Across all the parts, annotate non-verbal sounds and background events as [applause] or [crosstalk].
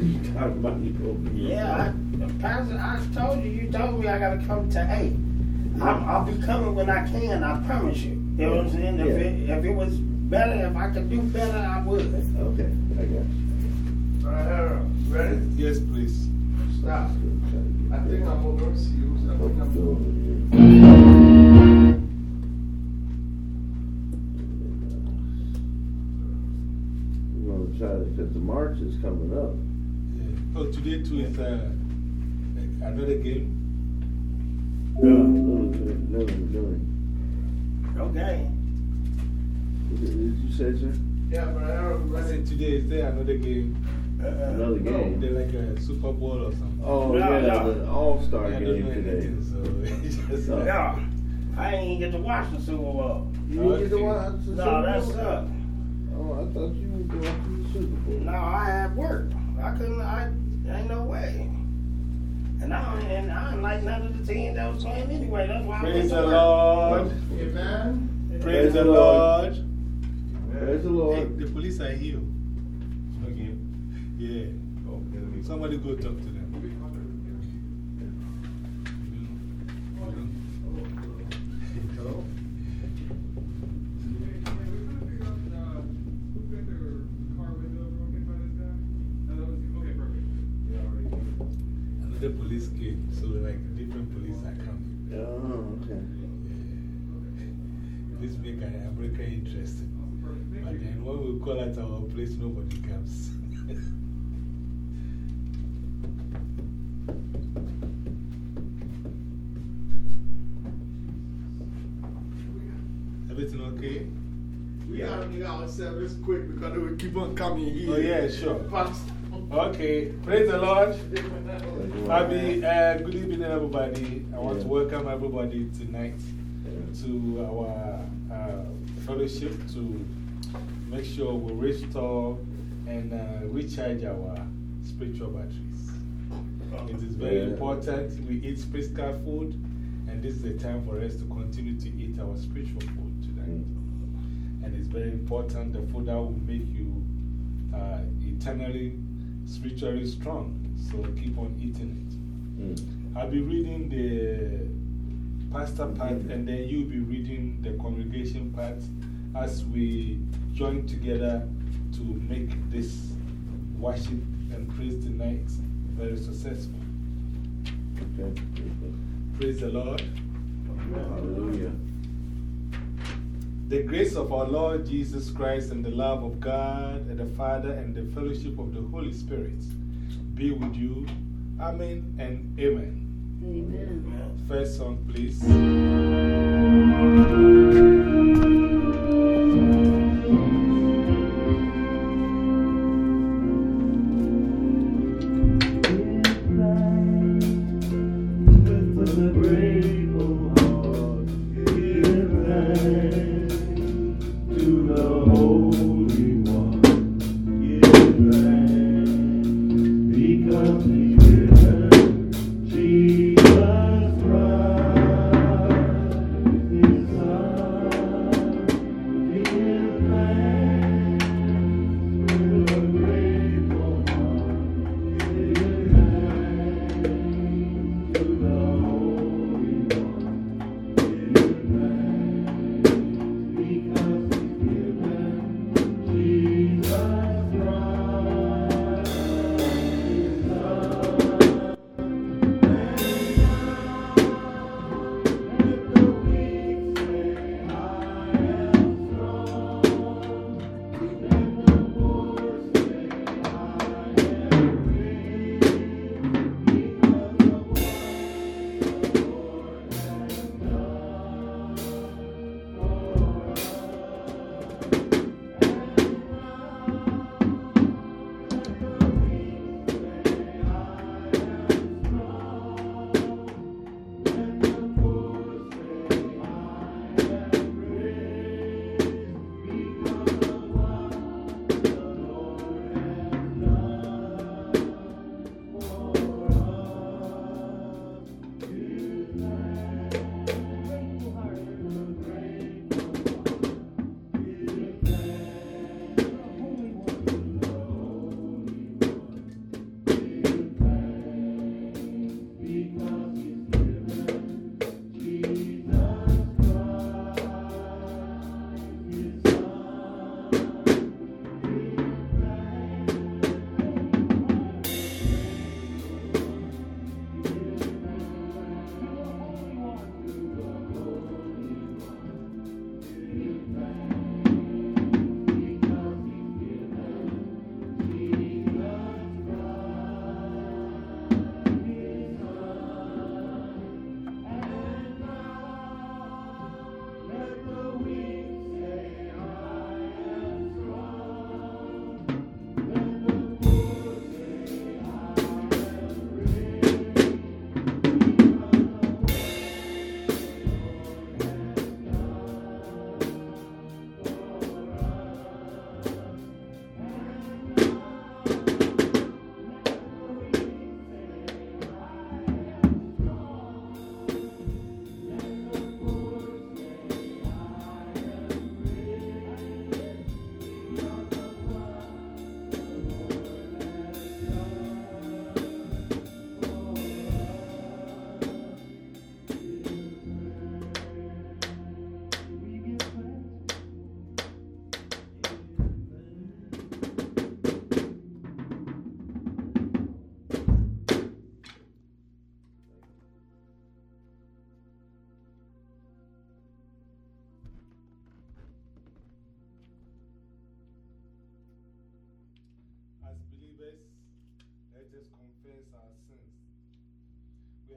What are you talking about? You gonna Yeah, I, Pastor, I told you, you told me I gotta come to 8. I'm, I'll be coming when I can, I promise you. You know what I'm saying? If, Yeah. it, if it was better, if I could do better, I would. Okay, I got you. All right, Harold, ready? Yes, please. Stop. I think I'm over to see you. I What think you I'm doing We're gonna try to, because the march is coming up. Yeah. Oh, today too is uh, another game. No, no, no, no. Okay. Did you say, sir? Yeah, but Harold, I said today is there another game? Uh, Another game. They're like a Super Bowl or something. Oh, No, yeah, no. the All-Star I don't game today. anything, so [laughs] it's just, uh, yeah. I ain't even get to watch the Super Bowl. You didn't get to watch the No, Super that's Bowl? up. Oh, I thought you were going to the Super Bowl. No, I had work. I couldn't, I, ain't no way. And I, don't- and I didn't like none of the teams that was playing anyway. That's why I went Praise to the work. Lord. Amen. Praise the Lord. Praise the Hey, Lord. the police are here. Okay. Yeah. Somebody go talk to them. Hello? Place, nobody comes. [laughs] Everything okay? We gotta make our service quick because they will keep on coming here. Oh, yeah, sure. Fast. Okay, praise the Lord. Like, Abby, uh, good evening, everybody. I want to welcome everybody tonight to our uh, fellowship to make sure we restore and uh, recharge our spiritual batteries. It is very Yeah. important we eat spiritual food, and this is the time for us to continue to eat our spiritual food tonight. And it's very important the food that will make you uh, eternally, spiritually strong. So keep on eating it. Mm. I'll be reading the pastor part, and then you'll be reading the congregation part as we join together to make this worship and praise tonight very successful. Okay. Praise the Lord. Hallelujah. The grace of our Lord Jesus Christ and the love of God and the Father and the fellowship of the Holy Spirit be with you. Amen and amen. Amen. First song, please.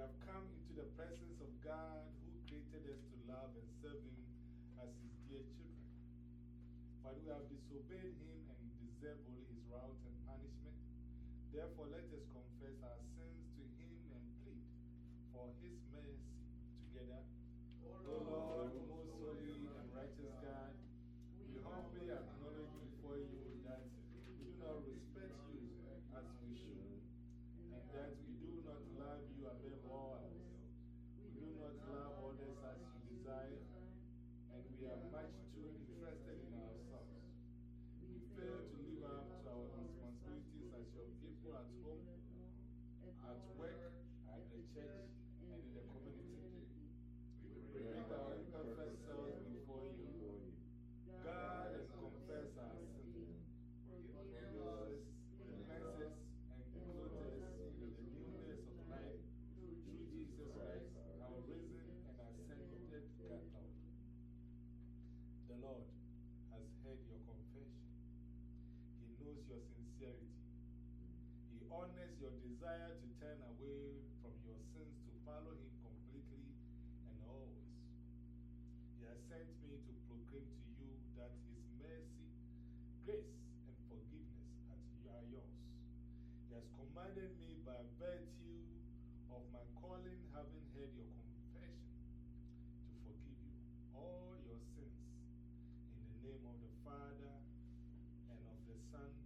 Have come into the presence of God who created us to love and serve Him as His dear children. But we have disobeyed Him and deserve only His wrath and punishment. Therefore, let us are much sincerity. He honors your desire to turn away from your sins to follow Him completely and always. He has sent me to proclaim to you that His mercy, grace, and forgiveness are yours. He has commanded me by virtue of my calling, having heard your confession, to forgive you all your sins in the name of the Father and of the Son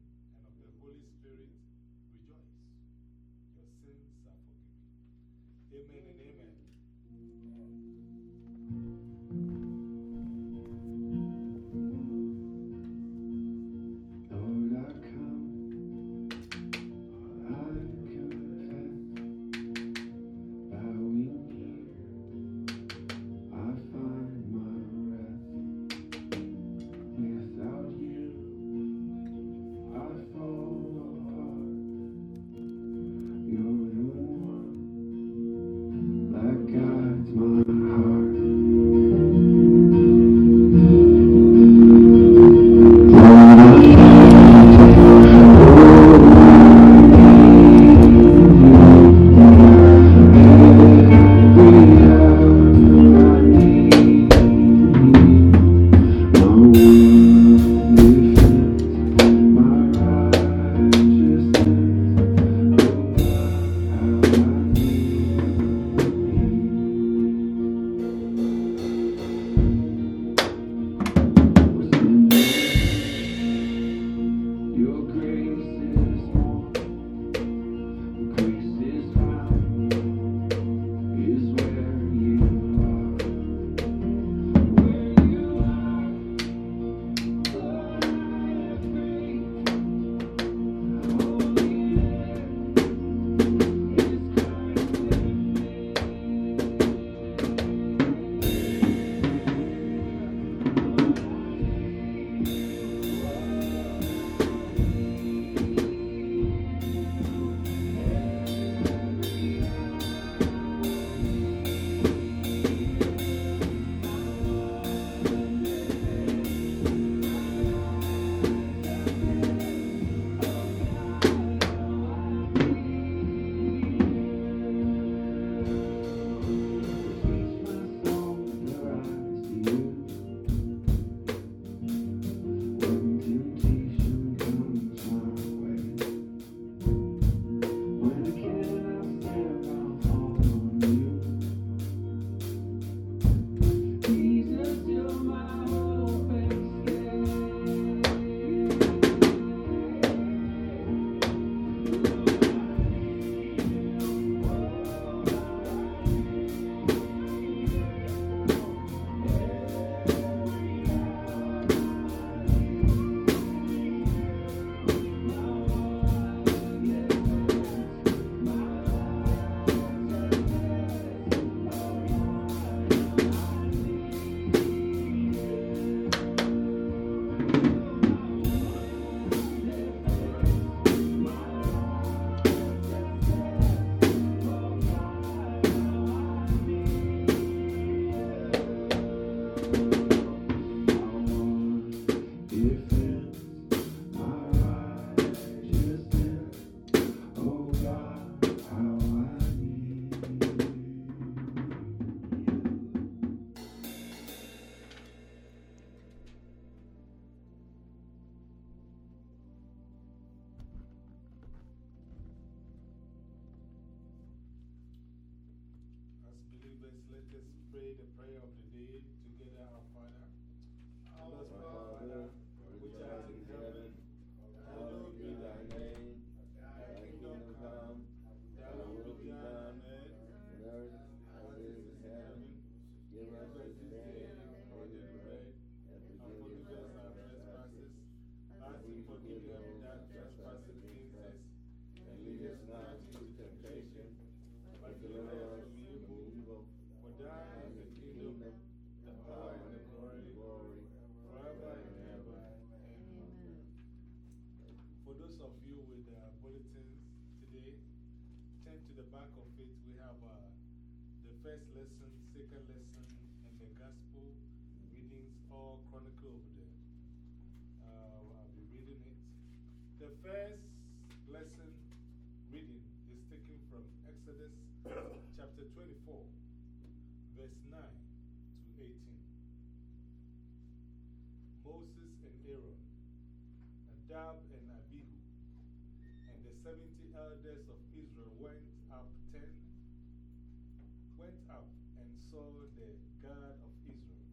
saw the God of Israel.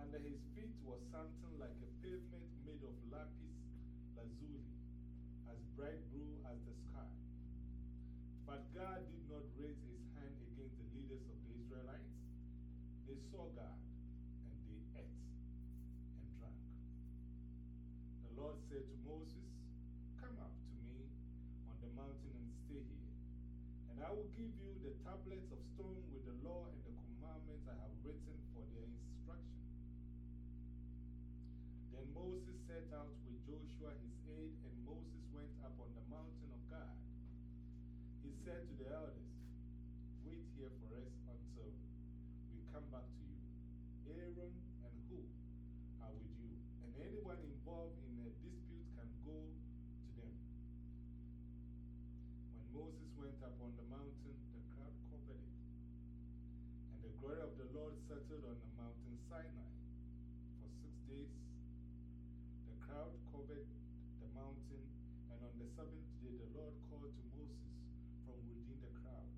Under his feet was something like a pavement made of lapis lazuli, as bright blue as the sky. But God did not raise his hand against the leaders of the Israelites. They saw God and they ate and drank. The Lord said to Moses, Come up to me on the mountain and stay here. And I will give you the tablets of stone with the law and Moses set out with Joshua his aide, and Moses went up on the mountain of God. He said to the elders, Wait here for us until we come back to you. Aaron and Hur are with you, and anyone involved in a dispute can go to them. When Moses went up on the mountain, the crowd covered it. And the glory of the Lord settled on the mountain Sinai crowd covered the mountain, and on the seventh day, the Lord called to Moses from within the crowd.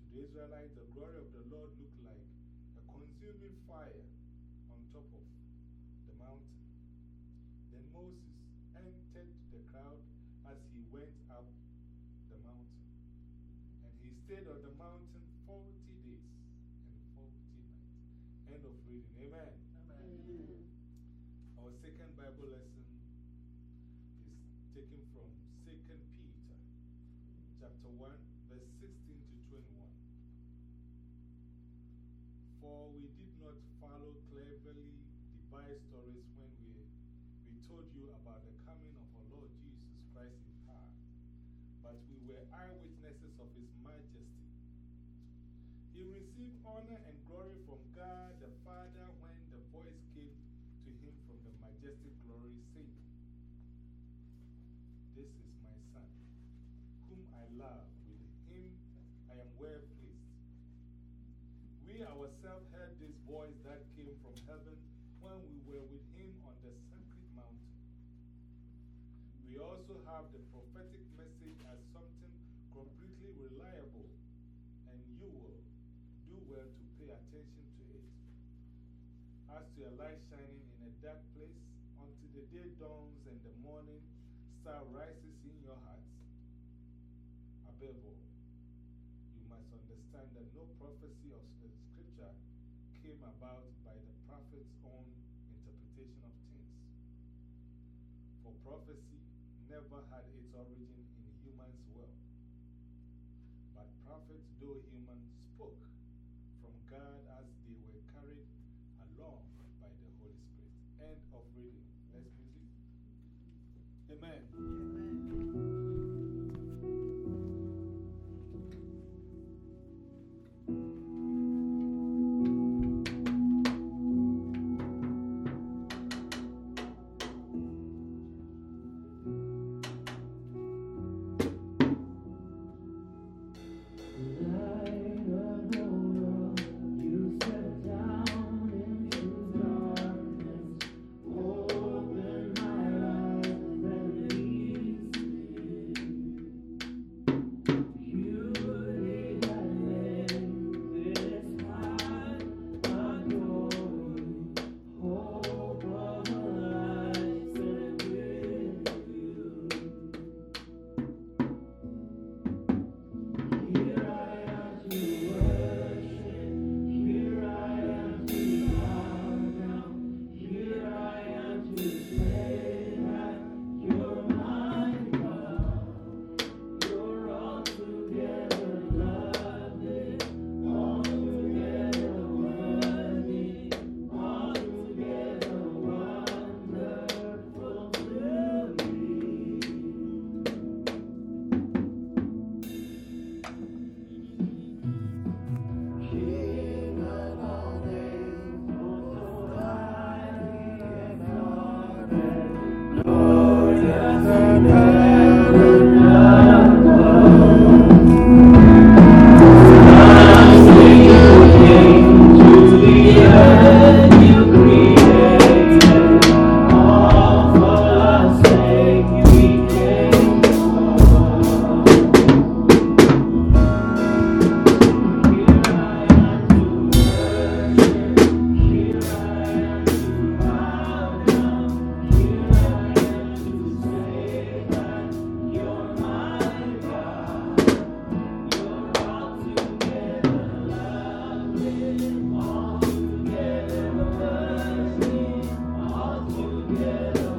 To the Israelites, the glory of the Lord looked like a consuming fire 1, verse 16 to 21. For we did not follow cleverly devised stories when we, we told you about the coming of our Lord Jesus Christ in power, but we were eyewitnesses of his majesty. He received honor and glory from God the Father when the voice came to him from the majestic glory, saying, This is love. With him I am well pleased. We ourselves heard this voice that came from heaven when we were with him on the sacred mountain. We also have the prophetic message as something completely reliable, and you will do well to pay attention to it as to a light shining in a dark place until the day dawns and the morning star rises understand that no prophecy of scripture came about by the prophet's own interpretation of things. For prophecy never had its origin in human's will. But prophets, though human, Yeah.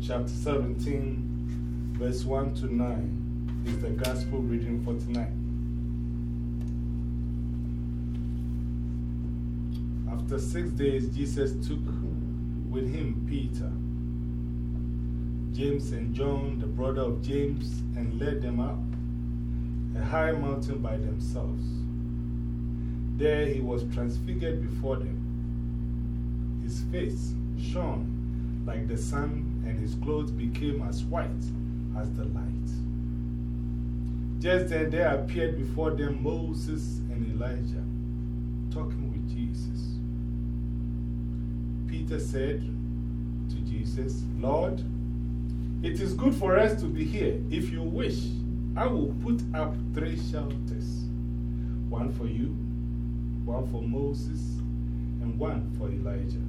Chapter 17, verse 1 to 9 is the gospel reading for tonight. After six days, Jesus took with him Peter, James, and John, the brother of James, and led them up a high mountain by themselves. There he was transfigured before them. His face shone like the sun, and his clothes became as white as the light. Just then there appeared before them Moses and Elijah talking with Jesus. Peter said to Jesus, Lord, it is good for us to be here. If you wish, I will put up three shelters one for you, one for Moses, and one for Elijah.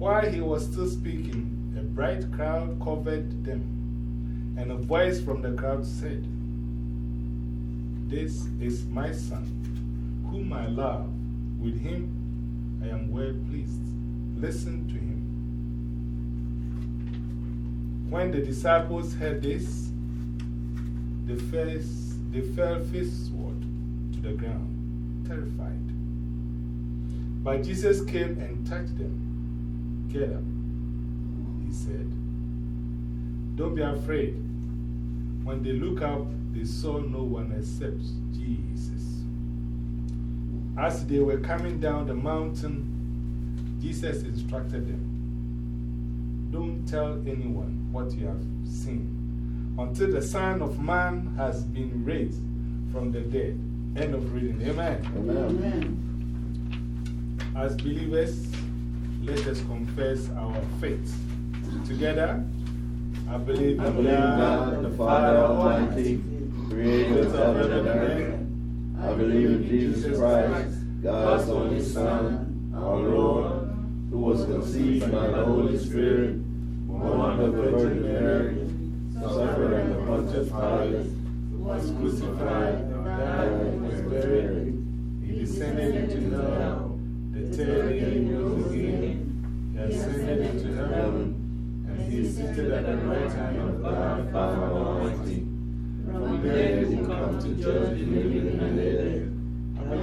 While he was still speaking, a bright crowd covered them, and a voice from the crowd said, This is my son, whom I love. With him I am well pleased. Listen to him. When the disciples heard this, they fell, they fell faceward to the ground, terrified. But Jesus came and touched them. Get up, he said. Don't be afraid. When they looked up, they saw no one except Jesus. As they were coming down the mountain, Jesus instructed them Don't tell anyone what you have seen until the Son of Man has been raised from the dead. End of reading. Amen. Amen. As believers, let us confess our faith. Together, I believe I in believe God, God, the Father Almighty, creator of heaven and earth. I believe in Jesus Christ, God's only Son, our Lord, who was conceived by the Holy Spirit, born of the Virgin Mary, suffered under Pontius Pilate, was crucified, died, and was buried. He descended into hell. The third day he rose again. Ascended into heaven. And he is seated at the right hand of God, Father Almighty. From there he will come to judge the living and the dead.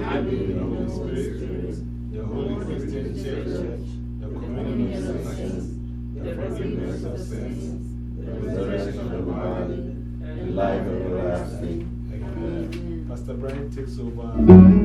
I believe in the Holy Spirit, the Holy Christian Church, the communion of saints, the forgiveness of sins, the resurrection of the body, and life everlasting. Amen. Pastor Brian takes over.